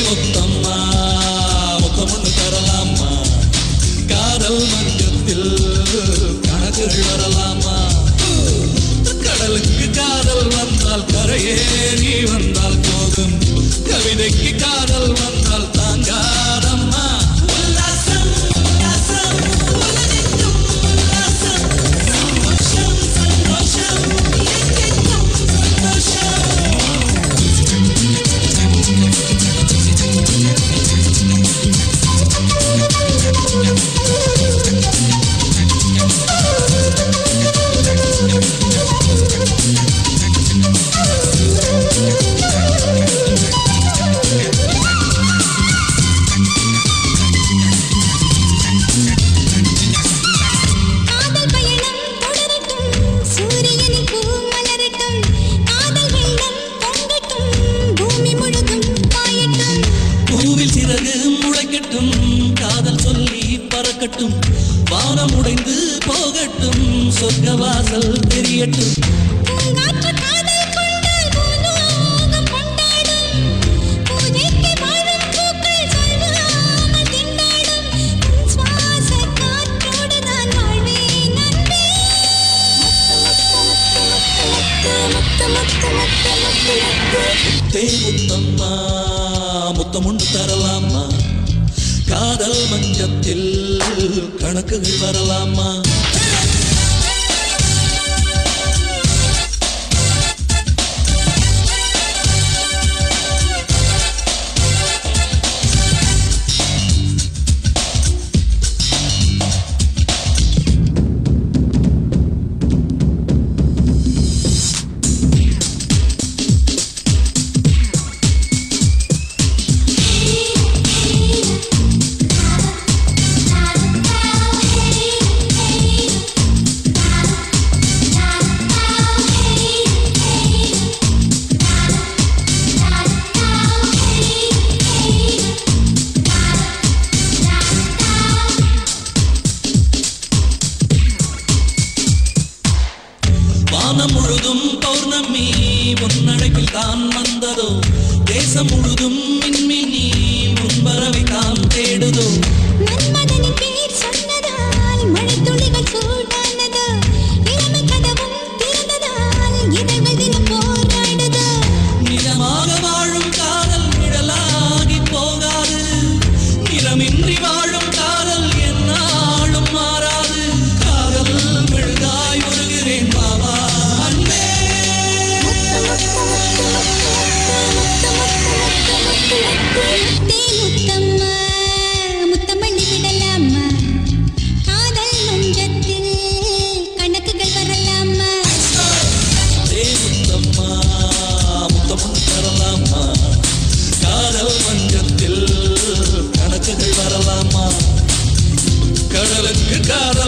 முத்தம்மா முத்தமுன்னு தரலாமா? காதல் மஞ்சத்தில் கணக்குகள் வரலாமா? கடலுக்கு காதல் வந்தால் கரையே நீ வந்தால் போதும். கவிதைக்கு காதல் பூவில் சிறகு முளைக்கட்டும் காதல் சொல்லி பறக்கட்டும் வானம் உடைந்து போகட்டும் சொர்க்க வாசல் தெரியட்டும் தேமுத்தம்மா முத்தமுண்டு தரலாமா? காதல் மஞ்சத்தில் கணக்குகள் வரலாமா? வானம் முழுதும் பௌர்ணமி. உன்னழைப்பில் தான் வந்ததோ தேசம் முழுதும் மின்மினி. உன் தான் தேடுதோ. mirada